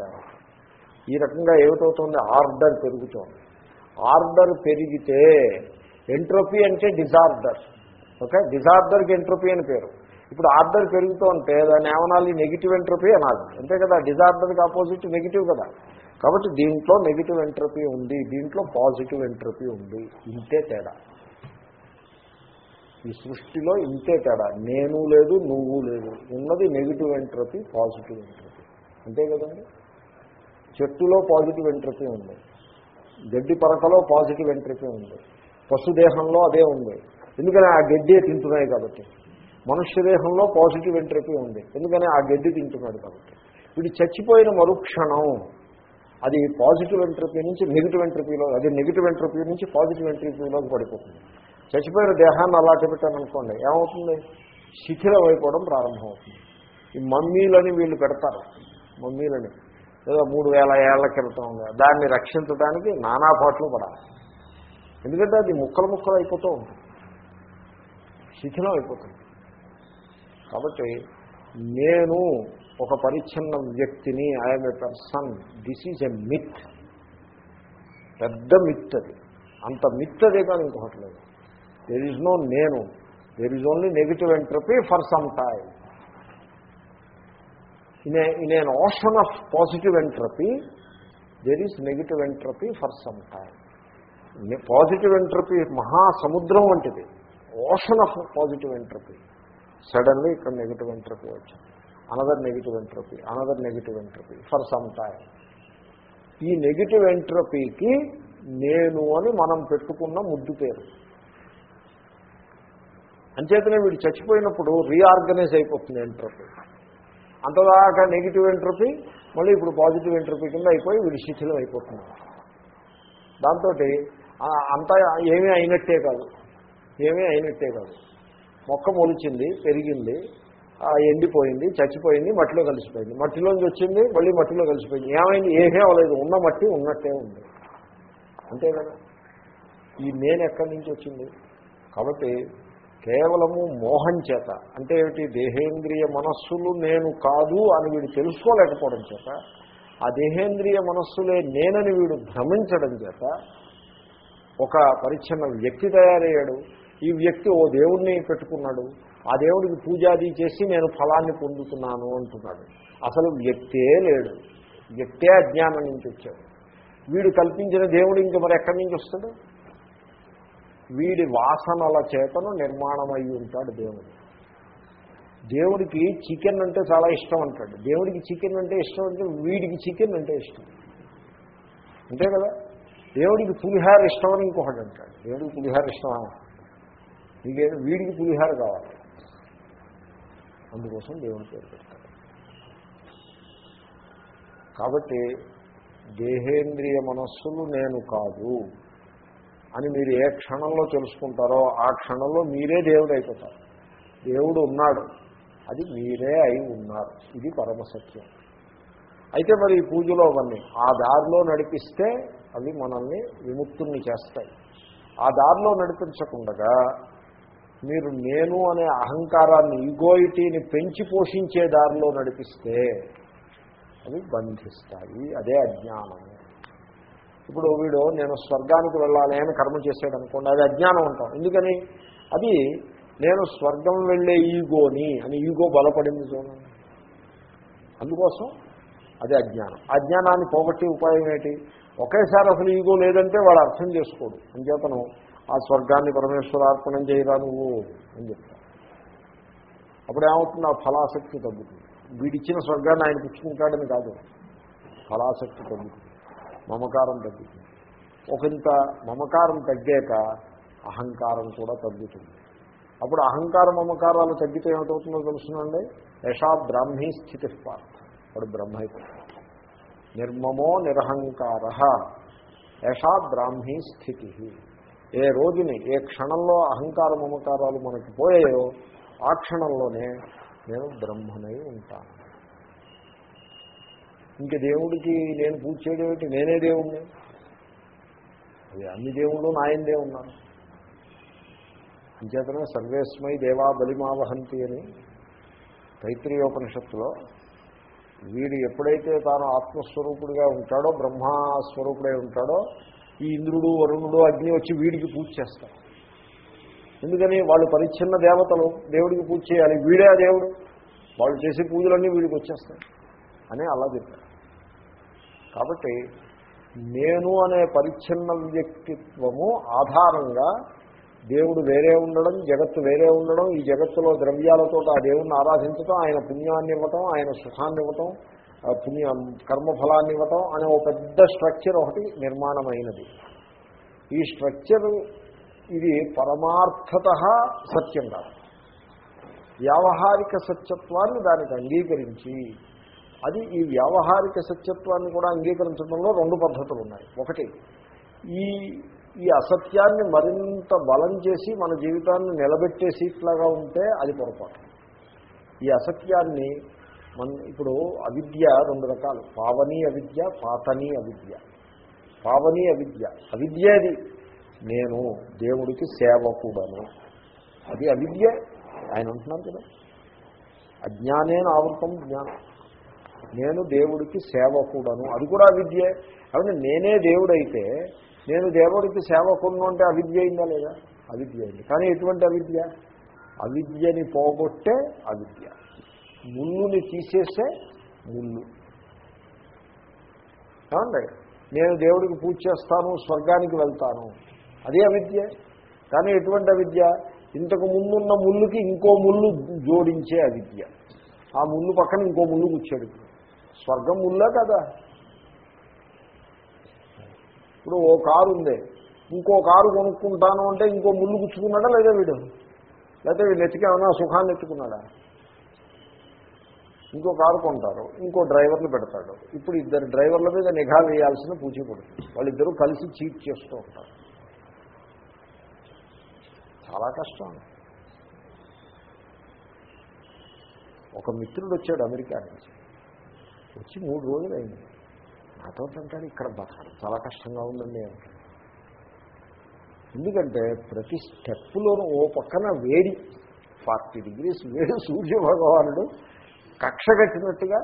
ఈ రకంగా ఏమిటవుతుంది? ఆర్డర్ పెరుగుతోంది. ఆర్డర్ పెరిగితే ఎంట్రోపీ అంటే డిజార్డర్. ఓకే? డిజార్డర్కి ఎంట్రోపీ అని పేరు. ఇప్పుడు ఆర్డర్ పెరుగుతూ ఉంటే దాన్ని ఏమనాలి? నెగిటివ్ ఎంట్రోపీ అనాలి. అంతే కదా? డిజార్డర్కి ఆపోజిట్ నెగిటివ్ కదా? కాబట్టి దీంట్లో నెగిటివ్ ఎంట్రోపీ ఉంది దీంట్లో పాజిటివ్ ఎంట్రోపీ ఉంది. ఇంతే తేడా. ఈ సృష్టిలో ఇంతే తేడా. నేను లేదు నువ్వు లేదు. ఉన్నది నెగిటివ్ ఎంట్రపీ పాజిటివ్ ఎంట్రపీ అంతే కదండి? చెట్టులో పాజిటివ్ ఎంట్రపీ ఉంది. గడ్డి పరకలో పాజిటివ్ ఎంట్రపీ ఉంది. పశుదేహంలో అదే ఉంది. ఎందుకని ఆ గడ్డే తింటున్నాయి కాబట్టి? మనుష్య దేహంలో పాజిటివ్ ఎంట్రపీ ఉంది. ఎందుకని ఆ గడ్డి తింటున్నాడు కాబట్టి? వీడు చచ్చిపోయిన మరుక్షణం. అది పాజిటివ్ ఎంట్రపీ నుంచి నెగిటివ్ ఎంట్రపీలో అది నెగిటివ్ ఎంట్రపీ నుంచి పాజిటివ్ ఎంట్రపీలోకి పడిపోతుంది. చచ్చిపోయిన దేహాన్ని అలాంటి పెట్టామనుకోండి ఏమవుతుంది? శిథిలం అయిపోవడం ప్రారంభమవుతుంది. ఈ మమ్మీలని వీళ్ళు పెడతారు మమ్మీలని. ఏదో మూడు వేల ఏళ్ళ క్రితం ఉంది. దాన్ని రక్షించడానికి నానా పాటలు పడాలి. ఎందుకంటే అది ముక్కలు ముక్కలు అయిపోతూ ఉంటుంది. శిథిలం అయిపోతుంది కాబట్టి నేను ఒక పరిచ్ఛిన్న వ్యక్తిని I'm a person this is a myth పెద్ద మిత్ అది. అంత మిత్ అదే కానీ ఇంకొకటి లేదు. దెర్ ఈజ్ నో నేను. There is only negative entropy for some time in in an ocean of positive entropy there is negative entropy for some time positive entropy మహాసముద్రం వంటిది. Ocean of positive entropy suddenly ఇక్కడ negative entropy వచ్చింది. Another negative entropy another negative entropy for some time ఈ negative ఎంట్రపీకి నేను అని మనం పెట్టుకున్న ముద్దు పేరు. అంచేతనే వీడు చచ్చిపోయినప్పుడు రీఆర్గనైజ్ అయిపోతుంది ఎంట్రపీ. అంతదాకా నెగిటివ్ ఎంట్రపీ మళ్ళీ ఇప్పుడు పాజిటివ్ ఎంట్రపీ కింద అయిపోయి వీడి శిథిలం అయిపోతుంది దాంతో అంతా ఏమీ అయినట్టే కాదు. ఏమీ అయినట్టే కాదు. మొక్క మొలిచింది పెరిగింది ఎండిపోయింది చచ్చిపోయింది మట్టిలో కలిసిపోయింది. మట్టిలోంచి వచ్చింది మళ్ళీ మట్టిలో కలిసిపోయింది. ఏమైంది? ఏమీ అవ్వలేదు. ఉన్న మట్టి ఉన్నట్టే ఉంది. అంతే కదా? ఈ నేను ఎక్కడి నుంచి వచ్చింది? కాబట్టి కేవలము మోహం చేత అంటే ఏమిటి? దేహేంద్రియ మనస్సులు నేను కాదు అని వీడు తెలుసుకోలేకపోవడం చేత ఆ దేహేంద్రియ మనస్సులే నేనని వీడు భ్రమించడం చేత ఒక పరిచ్ఛన్న వ్యక్తి తయారయ్యాడు. ఈ వ్యక్తి ఓ దేవుణ్ణి పెట్టుకున్నాడు. ఆ దేవుడికి పూజాది చేసి నేను ఫలాన్ని పొందుతున్నాను అంటున్నాడు. అసలు వ్యక్తే లేడు. వ్యక్తే అజ్ఞానం నుంచి వచ్చాడు. వీడు కల్పించిన దేవుడు ఇంక మరి ఎక్కడి నుంచి వస్తాడు? వీడి వాసనల చేతను నిర్మాణమై ఉంటాడు దేవుడు. దేవుడికి చికెన్ అంటే చాలా ఇష్టం అంటాడు. దేవుడికి చికెన్ అంటే ఇష్టం అంటే వీడికి చికెన్ అంటే ఇష్టం. అంతే కదా? దేవుడికి పులిహార ఇష్టం అని ఇంకొకటి అంటాడు. దేవుడికి పులిహార ఇష్టమా? నీకే వీడికి పులిహార కావాలి. అందుకోసం దేవుని పేరు పెడతాడు. కాబట్టి దేహేంద్రియ మనస్సులు నేను కాదు. అని మీరు ఏ క్షణంలో తెలుసుకుంటారో ఆ క్షణంలో మీరే దేవుడు అయిపోతారు. దేవుడు ఉన్నాడు. అది మీరే అయి ఉన్నారు. ఇది పరమసత్యం. అయితే మరి ఈ పూజలో అవన్నీ ఆ దారిలో నడిపిస్తే అవి మనల్ని విముక్తుల్ని చేస్తాయి. ఆ దారిలో నడిపించకుండా మీరు నేను అనే అహంకారాన్ని ఈగోయిటీని పెంచి పోషించే దారిలో నడిపిస్తే అవి బంధిస్తాయి. అదే అజ్ఞానము. ఇప్పుడు వీడు నేను స్వర్గానికి వెళ్ళాలి అని కర్మ చేసాడు అనుకోండి అది అజ్ఞానం అంటాం. ఎందుకని? అది నేను స్వర్గం వెళ్ళే ఈగోని అని ఈగో బలపడింది చూడండి. అందుకోసం అది అజ్ఞానం. అజ్ఞానాన్ని పోగొట్టి ఉపాయం ఏంటి? ఒకేసారి అసలు ఈగో లేదంటే వాడు అర్థం చేసుకోడు. అంచేతను ఆ స్వర్గాన్ని పరమేశ్వరార్పణం చేయరా నువ్వు అని చెప్తాను అప్పుడు ఏమవుతుంది ఆ ఫలాసక్తి తగ్గుతుంది. వీడిచ్చిన స్వర్గాన్ని ఆయన పుచ్చుకుంటాడని కాదు. ఫలాసక్తి తగ్గుతుంది. మమకారం తగ్గుతుంది. ఒకంత మమకారం తగ్గాక అహంకారం కూడా తగ్గుతుంది. అప్పుడు అహంకార మమకారాలు తగ్గితే ఏమిటవుతుందో తెలుసునండి? యశా బ్రాహ్మీ స్థితి పార్థ. వాడు బ్రహ్మ అయిపోతాడు. నిర్మమో నిరహంకార. యశా బ్రాహ్మీ స్థితి. ఏ రోజుని ఏ క్షణంలో అహంకార మమకారాలు మనకి పోయాయో ఆ క్షణంలోనే నేను బ్రహ్మనై ఉంటాను. ఇంక దేవుడికి నేను పూజ చేయడం నేనే దేవుణ్ణి. అది అన్ని దేవుళ్ళు నాయందే ఉన్నాను అంచేతనే సర్వేస్మై దేవా బలిమావహంతి అని తైత్రీయోపనిషత్తులో వీడు ఎప్పుడైతే తాను ఆత్మస్వరూపుడిగా ఉంటాడో బ్రహ్మస్వరూపుడై ఉంటాడో ఈ ఇంద్రుడు వరుణుడు అగ్ని వచ్చి వీడికి పూజ చేస్తారు. ఎందుకని? వాళ్ళు పరిచ్ఛిన్న దేవతలు దేవుడికి పూజ చేయాలి. వీడే ఆ దేవుడు. వాళ్ళు చేసే పూజలన్నీ వీడికి వచ్చేస్తాయి. అని అలా చెప్పారు. కాబట్టి నేను అనే పరిచ్ఛిన్న వ్యక్తిత్వము ఆధారంగా దేవుడు వేరే ఉండడం జగత్తు వేరే ఉండడం ఈ జగత్తులో ద్రవ్యాలతో ఆ దేవుణ్ణి ఆరాధించడం ఆయన పుణ్యాన్ని ఇవ్వటం ఆయన సుఖాన్ని ఇవ్వటం పుణ్య కర్మఫలాన్ని ఇవ్వటం అనే ఒక పెద్ద స్ట్రక్చర్ ఒకటి నిర్మాణమైనది. ఈ స్ట్రక్చర్ ఇది పరమార్థత సత్యం కాదు. వ్యావహారిక సత్యత్వాన్ని దానికి అంగీకరించి అది ఈ వ్యావహారిక సత్యత్వాన్ని కూడా అంగీకరించడంలో రెండు పద్ధతులు ఉన్నాయి ఒకటి ఈ ఈ అసత్యాన్ని మరింత బలం చేసి మన జీవితాన్ని నిలబెట్టేసిట్లాగా ఉంటే అది పొరపాటు. ఈ అసత్యాన్ని మన ఇప్పుడు అవిద్య రెండు రకాలు. పావని అవిద్య పాతని అవిద్య. పావని అవిద్య. అవిద్య అది నేను దేవుడికి సేవకుడను. అది అవిద్య. ఆయన అంటున్నారు కదా. అజ్ఞానేన ఆవృతం జ్ఞానం. నేను దేవుడికి సేవకుడను అది కూడా అవిద్యే. కాబట్టి నేనే దేవుడైతే నేను దేవుడికి సేవకుడు అంటే అవిద్య అయిందా లేదా? అవిద్య అయింది. కానీ ఎటువంటి అవిద్య? అవిద్యని పోగొట్టే అవిద్య. ముళ్ళుని తీసేసే ముళ్ళు. ఏమండి? నేను దేవుడికి పూజ చేస్తాను స్వర్గానికి వెళ్తాను. అదే అవిద్య. కానీ ఎటువంటి అవిద్య? ఇంతకు ముందున్న ముళ్ళుకి ఇంకో ముళ్ళు జోడించే అవిద్య. ఆ ముళ్ళు పక్కన ఇంకో ముళ్ళు కూర్చాడు స్వర్గం ముళ్ళా కదా? ఇప్పుడు ఓ కారు ఉంది. ఇంకో కారు కొనుక్కుంటాను అంటే ఇంకో ముళ్ళు గుచ్చుకున్నాడా లేదా వీడు? లేకపోతే వీడు నెత్తికేమన్నా సుఖాన్ని ఎత్తుకున్నాడా? ఇంకో కారు కొంటారు ఇంకో డ్రైవర్లు పెడతాడు. ఇప్పుడు ఇద్దరు డ్రైవర్ల మీద నిఘా వేయాల్సిన పూచి పడుతుంది. వాళ్ళిద్దరూ కలిసి చీట్ చేస్తూ ఉంటారు. చాలా కష్టం. ఒక మిత్రుడు వచ్చాడు అమెరికా నుంచి. వచ్చి మూడు రోజులు అయింది నాతో అంటాడు ఇక్కడ బతకడం చాలా కష్టంగా ఉందండి అంటాడు ఎందుకంటే ప్రతి స్టెప్పులోనూ ఓ పక్కన వేడి ఫార్టీ డిగ్రీస్ వేడి సూర్య భగవానుడు కక్ష కట్టినట్టుగా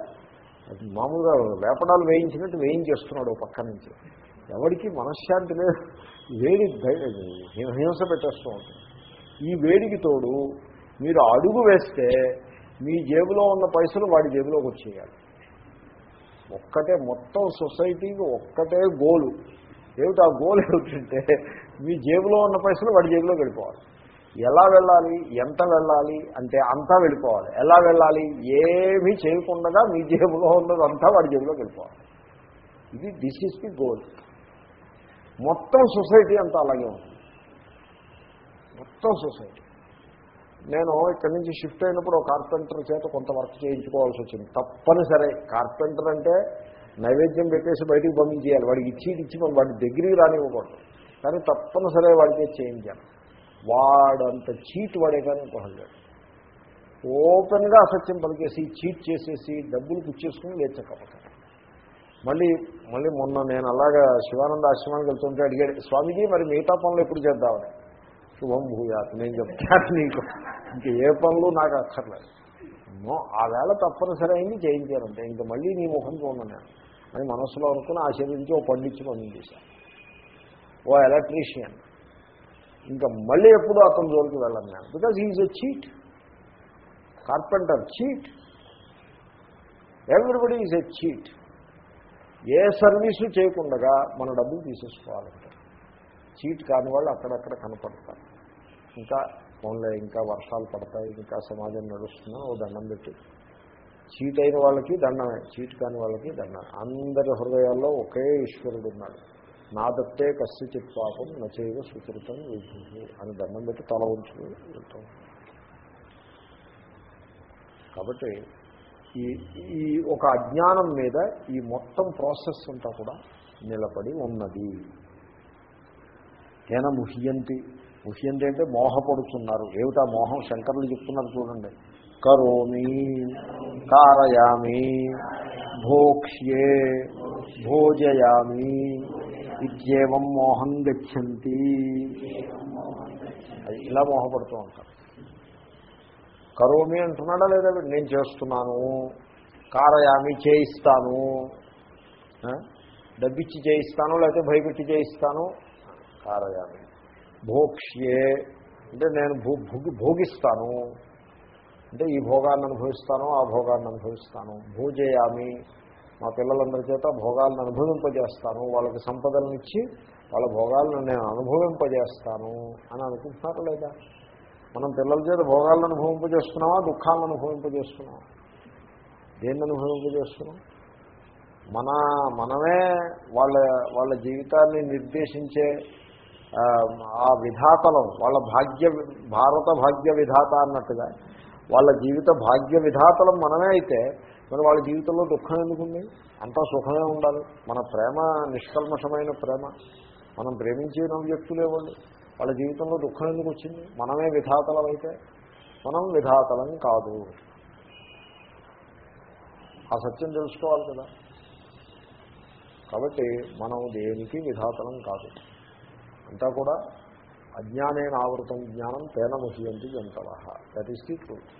మామూలుగా వేపడాలు వేయించినట్టు వేయించేస్తున్నాడు ఓ పక్క నుంచి. ఎవరికి మనశ్శాంతి లేదు. వేడి హింస పెట్టేస్తూ ఉంటుంది. ఈ వేడికి తోడు మీరు అడుగు వేస్తే మీ జేబులో ఉన్న పైసలు వాడి జేబులోకి వచ్చేయాలి. ఒక్కటే మొత్తం సొసైటీకి ఒక్కటే గోలు. ఏమిటి ఆ గోల్ ఏమిటంటే మీ జేబులో ఉన్న పైసలు వాడి జేబులో వెళ్ళిపోవాలి. ఎలా వెళ్ళాలి? ఎంత వెళ్ళాలి? అంటే అంతా వెళ్ళిపోవాలి. ఎలా వెళ్ళాలి? ఏమీ చేయకుండా మీ జేబులో ఉన్నదంతా వాడి జేబులో వెళ్ళిపోవాలి. ఇది దిస్ ఇస్ ది గోల్. మొత్తం సొసైటీ అంతా అలాగే ఉంటుంది. మొత్తం సొసైటీ. నేను ఇక్కడి నుంచి షిఫ్ట్ అయినప్పుడు ఒక కార్పెంటర్ చేత కొంత వర్క్ చేయించుకోవాల్సి వచ్చింది. తప్పనిసరి. కార్పెంటర్ అంటే నైవేద్యం పెట్టేసి బయటికి పంపించేయాలి. వాడికి ఇచ్చి ఇచ్చి మనం వాడి దగ్గరికి రానివ్వకూడదు. కానీ తప్పనిసరి వాడికి చేయించాను వాడంత చీట్ వాడే కానీ ఇంకొకళ్ళు ఓపెన్గా అసత్యం పలికేసి చీట్ చేసేసి డబ్బులు పుచ్చేసుకుని లేచకపోతాడు మళ్ళీ మళ్ళీ మొన్న నేను అలాగా శివానంద ఆశ్రమానికి వెళ్తుంటే అడిగాడు స్వామీజీ మరి మిగతా పనులు ఎప్పుడు చేద్దామని? శుభం భూయాత్. నేను చెప్తాను నీకు. ఇంక ఏ పనులు నాకు అక్కర్లేదు. ఆ వేళ తప్పనిసరి అయింది చేయించారంటే ఇంక మళ్ళీ నీ ముఖం చూడండి నేను. అని మనసులో అనుకుని ఆశీర్వించి ఓ పండించి పంపించేశాను ఓ ఎలక్ట్రీషియన్. ఇంకా మళ్ళీ ఎప్పుడు అతని జోలికి వెళ్ళను నేను. Because is a cheat carpenter cheat everybody is a cheat A service చేయకుండా మన డబ్బులు తీసేసుకోవాలంటే. చీట్ కాని వాళ్ళు అక్కడక్కడ కనపడతారు. ఇంకా ఫోన్లో ఇంకా వర్షాలు పడతాయి ఇంకా సమాజం నడుస్తుందని ఓ దండం పెట్టి. చీట్ అయిన వాళ్ళకి దండమే చీట్ కాని వాళ్ళకి దండం అందరి హృదయాల్లో ఒకే ఈశ్వరుడు ఉన్నాడు. నా దత్తే కశ్చిత్ పాపం నచేవ సుకృతం విభూ అని దండం పెట్టి తల ఉంచుకుని వెళ్తాం. కాబట్టి ఈ ఈ ఒక అజ్ఞానం మీద ఈ మొత్తం ప్రాసెస్ అంతా కూడా నిలబడి ఉన్నది. ఏన ముహ్యంతి ముహ్యంతి అంటే మోహపడుతున్నారు. ఏమిటా మోహం? శంకర్లు చెప్తున్నారు చూడండి. కరోమి కారయామి భోక్ష్యే భోజయామి ఇత్యేవం మోహం గచ్చంతి. ఇలా మోహపడుతూ ఉంటారు. కరోమి అంటున్నాడా లేదా నేను చేస్తున్నాను. కారయామి చేయిస్తాను. డబ్బిచ్చి చేయిస్తాను లేకపోతే భయపెట్టి చేయిస్తాను. కారయామి. భోక్ష్యే. అంటే నేను భూ భోగి భోగిస్తాను. అంటే ఈ భోగాన్ని అనుభవిస్తాను ఆ భోగాన్ని అనుభవిస్తాను. భోజయామి. మా పిల్లలందరి చేత భోగాలను అనుభవింపజేస్తాను. వాళ్ళకి సంపదలను ఇచ్చి వాళ్ళ భోగాలను నేను అనుభవింపజేస్తాను అని అనుకుంటున్నారా లేదా? మనం పిల్లల చేత భోగాలను అనుభవింపజేస్తున్నావా దుఃఖాలను అనుభవింపజేస్తున్నావా దేన్ని అనుభవింపజేస్తున్నాం? మన మనమే వాళ్ళ వాళ్ళ జీవితాన్ని నిర్దేశించే ఆ, విధాతలం వాళ్ళ భాగ్య భారత భాగ్య విధాత అన్నట్టుగా వాళ్ళ జీవిత భాగ్య విధాతలం మనమే అయితే మరి వాళ్ళ జీవితంలో దుఃఖం ఎందుకుంది? అంతా సుఖమే ఉండాలి. మన ప్రేమ నిష్కల్మషమైన ప్రేమ. మనం ప్రేమించిన వ్యక్తులే వాళ్ళు. వాళ్ళ జీవితంలో దుఃఖం ఎందుకు వచ్చింది? మనమే విధాతలం అయితే మనం విధాతలం కాదు. ఆ సత్యం తెలుసుకోవాలి కదా. కాబట్టి మనం దేనికి విధాతలం కాదు. అంతా కూడా అజ్ఞానేన ఆవృతం జ్ఞానం తేన ముహ్యంతి జంతవ. దట్ ఈస్ ది ట్రూత్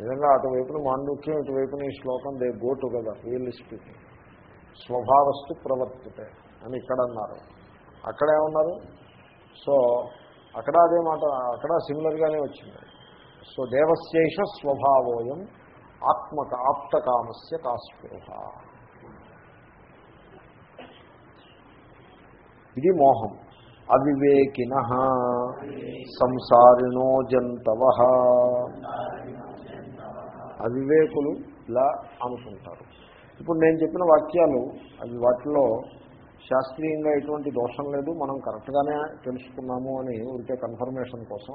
నిజంగా అటువైపున మాండుక్యం ఇటువైపున ఈ శ్లోకం they go together real speaking స్వభావస్తు ప్రవర్తితే అని ఇక్కడ అన్నారు. అక్కడేమన్నారు సో అక్కడ అదే మాట అక్కడ సిమిలర్గానే వచ్చింది. సో దేవశేష స్వభావోయం ఆత్మక ఆప్తకామస్య కాస్పృహ. ఇది మోహం. అవివేకిన. సంసారిణో జంతవ. అవివేకులు ఇలా అనుకుంటారు. ఇప్పుడు నేను చెప్పిన వాక్యాలు అవి వాటిలో శాస్త్రీయంగా ఎటువంటి దోషం లేదు. మనం కరెక్ట్గానే తెలుసుకున్నాము అని ఉంటే కన్ఫర్మేషన్ కోసం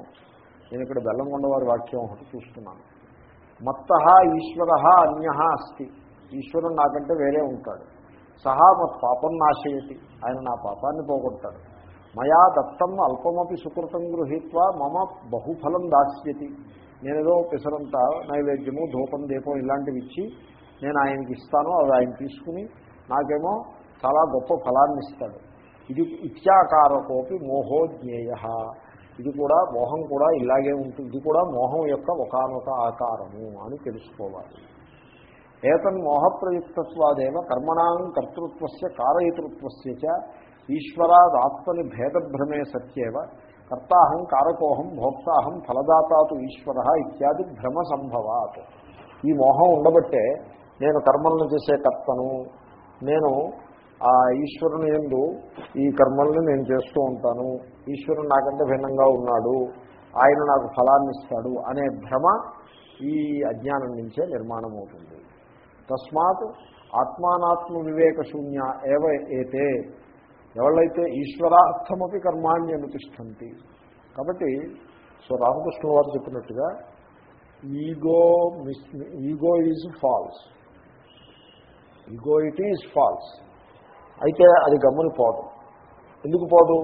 నేను ఇక్కడ బెల్లంగొండ వారి వాక్యం ఒకటి చూస్తున్నాను. మత్త ఈశ్వర అన్య అస్తి. ఈశ్వరుడు నాకంటే వేరే ఉంటాడు. సహా మత్ పాపం నాశయతి. ఆయన నా పాపాన్ని పోగొడతాడు మయా దత్తం అల్పమపి సుకృతం గృహీత్వా మమ బహుఫలం దాస్యతి. నేనేదో పిసరంత నైవేద్యము ధూపం దీపం ఇలాంటివి ఇచ్చి నేను ఆయనకి ఇస్తాను అది ఆయన తీసుకుని నాకేమో చాలా గొప్ప ఫలాన్ని ఇస్తాడు. ఇది ఇత్యాకారకోపి మోహో జ్ఞేయ. ఇది కూడా మోహం కూడా ఇలాగే ఉంటుంది. ఇది కూడా మోహం యొక్క ఒకనొక ఆకారము అని తెలుసుకోవాలి. ఏతన్ మోహప్రయుక్తత్వాదేవ కర్మణాం కర్తృత్వస్య కారయతృత్వస్య చ ఈశ్వరాదాత్మని భేదభ్రమే సత్యేవ. కర్తాహం కారకోహం భోక్తాహం ఫలదాతాతు ఈశ్వర ఇత్యాది భ్రమ సంభవాత్ ఈ మోహం ఉండబట్టే నేను కర్మలను చేసే కర్తను నేను ఆ ఈశ్వరుని ఎందు ఈ కర్మల్ని నేను చేస్తూ ఉంటాను ఈశ్వరుడు నాకంటే భిన్నంగా ఉన్నాడు ఆయన నాకు ఫలాన్ని ఇస్తాడు అనే భ్రమ ఈ అజ్ఞానం నుంచే నిర్మాణం అవుతుంది తస్మాత్ ఆత్మానాత్మ వివేక శూన్య ఏవ ఏతే. ఎవళ్ళైతే ఈశ్వరార్థమపి కర్మాన్ని అనుతిష్టంతి కాబట్టి సో రామకృష్ణ వారు చెప్పినట్టుగా ego miss ego is false. Ego it is false. అయితే అది గమ్ముని పోదు. ఎందుకు పోదు?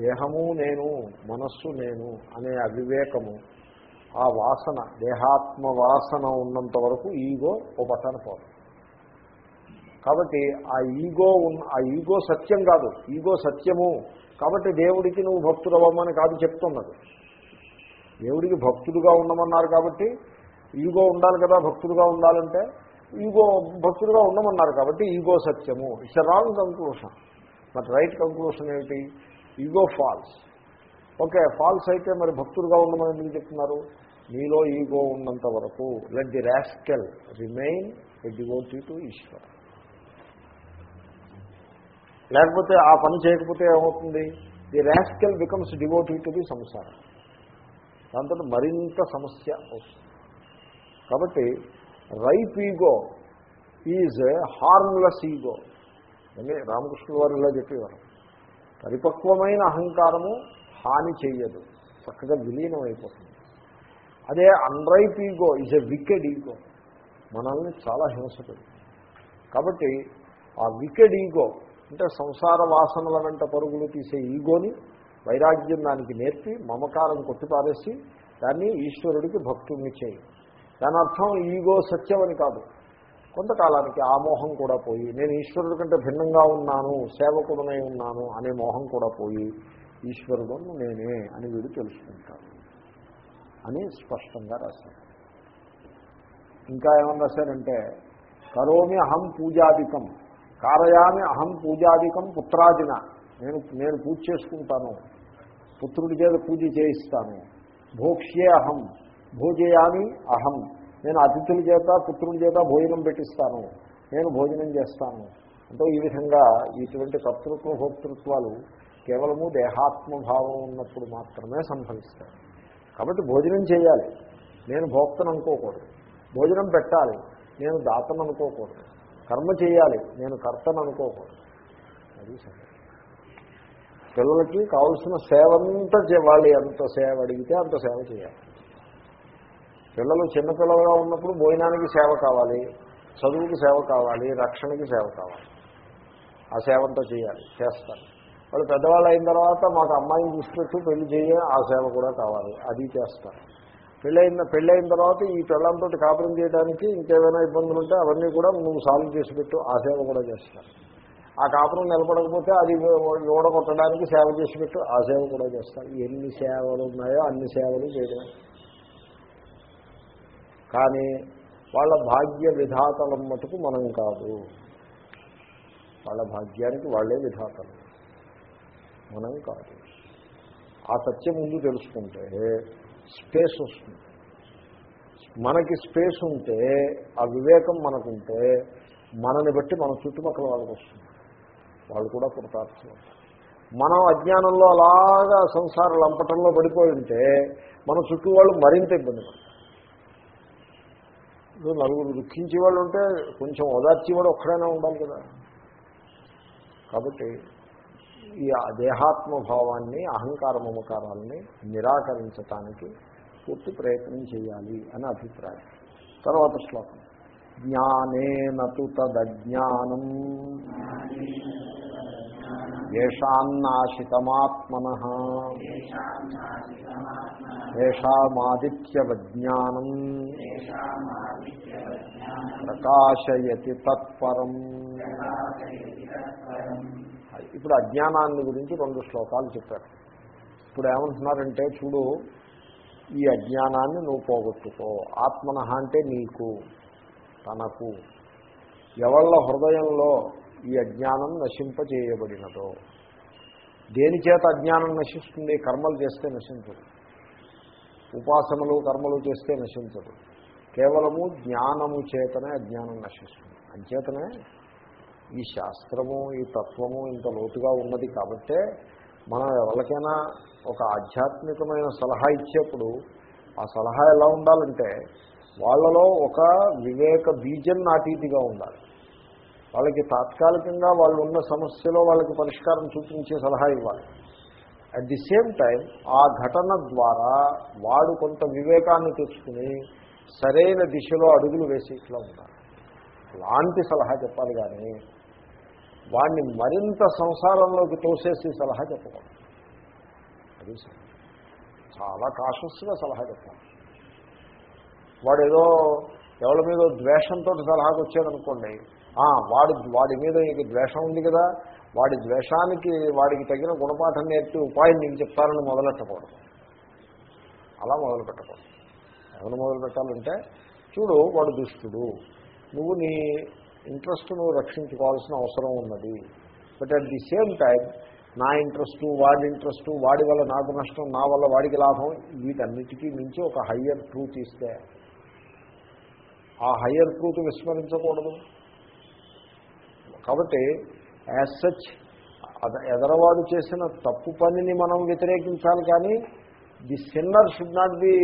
దేహము నేను మనస్సు నేను అనే అవివేకము ఆ వాసన దేహాత్మ వాసన ఉన్నంత వరకు ఈగో ఓ పట్టాన పోదు. కాబట్టి ఆ ఈగో ఉన్న ఆ ఈగో సత్యం కాదు ఈగో సత్యము. కాబట్టి దేవుడికి నువ్వు భక్తుడవమ్మని కాదు చెప్తున్నది. దేవుడికి భక్తుడుగా ఉండమన్నారు కాబట్టి ఈగో ఉండాలి కదా భక్తుడుగా ఉండాలంటే ఈగో భక్తుడుగా ఉండమన్నారు కాబట్టి ఈగో సత్యము. It's wrong conclusion. But right conclusion ఏమిటి? Ego false. ఓకే ఫాల్స్ అయితే మరి భక్తుడుగా ఉండమని ఎందుకు చెప్తున్నారు? నీలో ఈగో ఉన్నంత వరకు let the rascal remain a devotee to Ishwar లేకపోతే ఆ పని చేయకపోతే ఏమవుతుంది? The rascal becomes devotee to the సంసారం దాంతో మరింత సమస్య వస్తుంది. కాబట్టి ripe ego is harmless ego అని రామకృష్ణ వారు ఇలా చెప్పేవారు. పరిపక్వమైన అహంకారము హాని చేయదు చక్కగా విలీనం అయిపోతుంది అదే unripe ego is a wicked ego మనల్ని చాలా హింస కాబట్టి ఆ వికెడ్ ఈగో అంటే సంసార వాసనల వెంట పరుగులు తీసే ఈగోని వైరాగ్యం దానికి నేర్పి మమకారం కొట్టిపారేసి దాన్ని ఈశ్వరుడికి భక్తుడిని చేయి. దాని అర్థం ఈగో సత్యమని కాదు. కొంతకాలానికి ఆ మోహం కూడా పోయి నేను ఈశ్వరుడి కంటే భిన్నంగా ఉన్నాను సేవకుడనై ఉన్నాను అనే మోహం కూడా పోయి ఈశ్వరుడు నేనే అని వీడు తెలుసుకుంటాడు అని స్పష్టంగా రాశారు ఇంకా ఏమని రాశారంటే కరోమి అహం పూజాధికం కారయామి అహం పూజాధికం పుత్రాదిన నేను నేను పూజ చేసుకుంటాను పుత్రుడి చేత పూజ చేయిస్తాను భోక్ష్యే అహం భోజయామి అహం నేను అతిథుల చేత పుత్రుడి చేత భోజనం పెట్టిస్తాను నేను భోజనం చేస్తాను. అంటే ఈ విధంగా ఇటువంటి కర్తృత్వ భోక్తృత్వాలు కేవలము దేహాత్మభావం ఉన్నప్పుడు మాత్రమే సంభవిస్తాయి. కాబట్టి భోజనం చేయాలి. నేను భోక్తను అనుకోకూడదు. భోజనం పెట్టాలి. నేను దాతను అనుకోకూడదు. కర్మ చేయాలి. నేను కర్తను అనుకోకూడదు. అది పిల్లలకి కావలసిన సేవంతా వాళ్ళు ఎంత సేవ అడిగితే అంత సేవ చేయాలి. పిల్లలు చిన్నపిల్లలుగా ఉన్నప్పుడు భోజనానికి సేవ కావాలి. చదువుకి సేవ కావాలి. రక్షణకి సేవ కావాలి. ఆ సేవంతా చేయాలి. చేస్తాను వాళ్ళు పెద్దవాళ్ళు అయిన తర్వాత మాకు అమ్మాయిని తీసుకొచ్చి పెళ్ళి చేయ ఆ సేవ కూడా కావాలి. అది చేస్తారు. పెళ్ళైన పెళ్ళైన తర్వాత ఈ పెళ్ళంతో కాపురం చేయడానికి ఇంకేమైనా ఇబ్బందులు ఉంటే అవన్నీ కూడా నువ్వు సాల్వ్ చేసి పెట్టు. ఆ సేవ కూడా చేస్తారు. ఆ కాపురం నిలబడకపోతే అది ఓడగొట్టడానికి సేవ చేసి పెట్టు. ఆ సేవ కూడా చేస్తారు. ఎన్ని సేవలు ఉన్నాయో అన్ని సేవలు చేయడం. కానీ వాళ్ళ భాగ్య విధాతలం మటుకు మనం కాదు. వాళ్ళ భాగ్యానికి వాళ్ళే విధాతలు. మనం కాదు ఆ సత్యం ముందు తెలుసుకుంటే స్పేస్ వస్తుంది. మనకి స్పేస్ ఉంటే ఆ వివేకం మనకుంటే మనని బట్టి మన చుట్టుపక్కల వాళ్ళకి వస్తుంది. వాళ్ళు కూడా కృతార్థం మనం అజ్ఞానంలో అలాగా సంసార లంపటంలో పడిపోయి ఉంటే మన చుట్టూ వాళ్ళు మరింత ఇబ్బంది పడతారు. నలుగురు దుఃఖించే వాళ్ళు ఉంటే కొంచెం ఓదార్చేవాడు ఒక్కడైనా ఉండాలి కదా. కాబట్టి ఈ దేహాత్మభావాన్ని అహంకార మమకారాలని నిరాకరించటానికి పూర్తి ప్రయత్నం చేయాలి అని అభిప్రాయం. తర్వాత శ్లోకం. జ్ఞానేనతు తదజ్ఞానం. ఏషాన్నాశితమాత్మన ఏషామాదిత్యవజ్ఞానం ప్రకాశయతి తత్పరం. ఇప్పుడు అజ్ఞానాన్ని గురించి రెండు శ్లోకాలు చెప్పారు. ఇప్పుడు ఏమంటున్నారంటే చూడు ఈ అజ్ఞానాన్ని నువ్వు పోగొట్టుకో. ఆత్మన అంటే నీకు తనకు. ఎవళ్ళ హృదయంలో ఈ అజ్ఞానం నశింపజేయబడినదో. దేని చేత అజ్ఞానం నశిస్తుంది? కర్మలు చేస్తే నశించదు. ఉపాసనలు కర్మలు చేస్తే నశించదు. కేవలము జ్ఞానము చేతనే అజ్ఞానం నశిస్తుంది. అంచేతనే ఈ శాస్త్రము ఈ తత్వము ఇంత లోతుగా ఉన్నది కాబట్టే మనం ఎవరికైనా ఒక ఆధ్యాత్మికమైన సలహా ఇచ్చేప్పుడు ఆ సలహా ఎలా ఉండాలంటే వాళ్ళలో ఒక వివేక బీజం నాటీతిగా ఉండాలి. వాళ్ళకి తాత్కాలికంగా వాళ్ళు ఉన్న సమస్యలో వాళ్ళకి పరిష్కారం చూపించే సలహా ఇవ్వాలి. అట్ ది సేమ్ టైం ఆ ఘటన ద్వారా వాడు కొంత వివేకాన్ని తెచ్చుకుని సరైన దిశలో అడుగులు వేసి ఇట్లా ఉండాలి. అలాంటి సలహా చెప్పాలి కానీ వాడిని మరింత సంసారంలోకి తోసేసి సలహా చెప్పకూడదు. అది చాలా కాషస్గా సలహా చెప్పాలి. వాడు ఏదో ఎవరి మీద ద్వేషంతో సలహాకి వచ్చాడనుకోండి వాడి వాడి మీద నీకు ద్వేషం ఉంది కదా వాడి ద్వేషానికి వాడికి తగిన గుణపాఠం నేర్పి ఉపాయం నీకు చెప్తారని మొదలెట్టకూడదు. అలా మొదలు పెట్టకూడదు ఎవరు మొదలు పెట్టాలంటే చూడు వాడు దుష్టుడు. నువ్వు నీ ఇంట్రెస్ట్ నువ్వు రక్షించుకోవాల్సిన అవసరం ఉన్నది. But at the same time నా ఇంట్రెస్టు వాడి ఇంట్రెస్టు వాడి వల్ల నాకు నష్టం నా వల్ల వాడికి లాభం వీటన్నిటికీ మించి ఒక హయ్యర్ ట్రూత్ ఇస్తే ఆ హయ్యర్ ట్రూత్ విస్మరించకూడదు. కాబట్టి యాజ్ సచ్ ఎదరవాడు చేసిన తప్పు పనిని మనం వ్యతిరేకించాలి కానీ the sinner should not be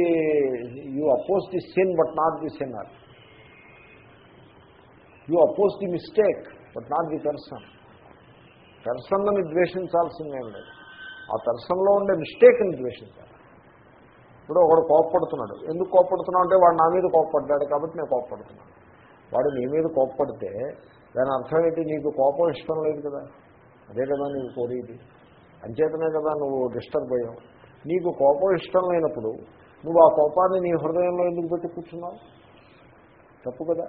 you oppose the sin but not the sinner you oppose the mistake but not the person పెర్సన్లను ద్వేషించాల్సిందేం లేదు. ఆ పెర్సన్లో ఉండే మిస్టేక్ని ద్వేషించాలి. ఇప్పుడు ఒకడు కోప్పడుతున్నాడు. ఎందుకు కోప్పడుతున్నావు అంటే వాడు నా మీద కోప్పడ్డాడు కాబట్టి నేను కోప్పడుతున్నాను. వాడు నీ మీద కోప్పడితే దాని అర్థం ఏంటి? నీకు కోపం ఇష్టం లేదు కదా. అదే కదా నీకు కోరేది. అంచేతనే కదా నువ్వు డిస్టర్బ్ అయ్యావు. నీకు కోపం ఇష్టం లేనప్పుడు నువ్వు ఆ కోపాన్ని నీ హృదయంలో ఎందుకు పెట్టి కూర్చున్నావు? తప్పు కదా.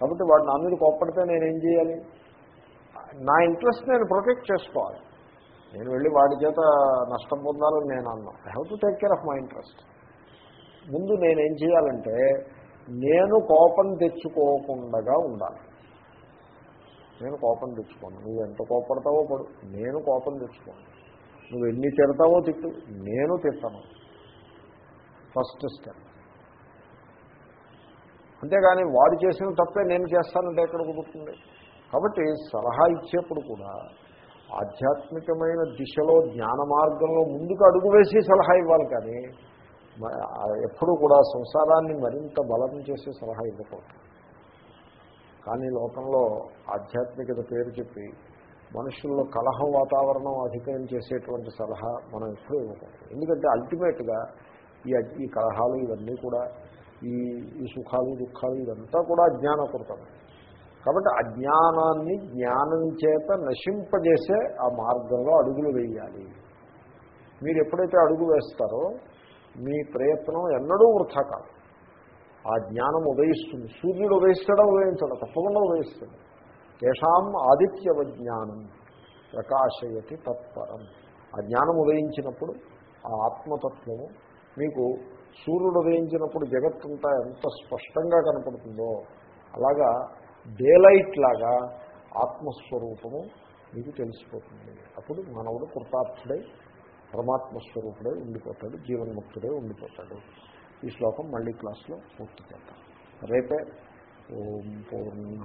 కాబట్టి వాడు నా మీద కోప్పడితే నేనేం చేయాలి? నా ఇంట్రెస్ట్ నేను ప్రొటెక్ట్ చేసుకోవాలి. నేను వెళ్ళి వాడి చేత నష్టం పొందాలని నేను అన్నా. I have to take care of my interest ముందు నేనేం చేయాలంటే నేను కోపం తెచ్చుకోకుండా ఉండాలి. నేను కోపం తెచ్చుకోను. నువ్వు ఎంత కోపడతావో పడు. నేను కోపం తెచ్చుకోను. నువ్వు ఎన్ని తిడతావో తిట్టు. నేను తిట్టను. ఫస్ట్ స్టెప్ అంతేగాని వాడు చేసిన తప్పే నేను చేస్తానంటే ఎక్కడ కుదురుతుంది? కాబట్టి సలహా ఇచ్చేప్పుడు కూడా ఆధ్యాత్మికమైన దిశలో జ్ఞాన మార్గంలో ముందుకు అడుగు వేసి సలహా ఇవ్వాలి కానీ ఎప్పుడూ కూడా సంసారాన్ని మరింత బలం చేసే సలహా ఇవ్వకూడదు. కానీ లోకంలో ఆధ్యాత్మికత పేరు చెప్పి మనుషుల్లో కలహం వాతావరణం అధికం చేసేటువంటి సలహా మనం ఎప్పుడూ ఇవ్వకూడదు. ఎందుకంటే అల్టిమేట్గా ఈ ఈ కలహాలు ఇవన్నీ కూడా ఈ ఈ సుఖాలు దుఃఖాలు ఇదంతా కూడా అజ్ఞానకృతమే కాబట్టి అజ్ఞానాన్ని జ్ఞానం చేత నశింపజేసే ఆ మార్గంలో అడుగులు వేయాలి. మీరు ఎప్పుడైతే అడుగు వేస్తారో మీ ప్రయత్నం ఎన్నడూ వృథా కాదు. ఆ జ్ఞానం ఉదయిస్తుంది. సూర్యుడు ఉదయిస్తాడా ఉదయించడం? తప్పకుండా ఉదయిస్తుంది తేషాం ఆదిత్యవ జ్ఞానం ప్రకాశయతి తత్పరం. ఆ జ్ఞానం ఉదయించినప్పుడు ఆ ఆత్మతత్వము మీకు సూర్యుడు ఉదయించినప్పుడు జగత్తంతా ఎంత స్పష్టంగా కనపడుతుందో అలాగా డేలైట్ లాగా ఆత్మస్వరూపము మీకు తెలిసిపోతుంది. అప్పుడు మానవుడు కృతార్థుడై పరమాత్మస్వరూపుడై ఉండిపోతాడు జీవన్ముక్తుడై ఉండిపోతాడు. ఈ శ్లోకం మళ్ళీ క్లాస్లో పూర్తి చేద్దాం. రేపే. ఓం పూర్ణ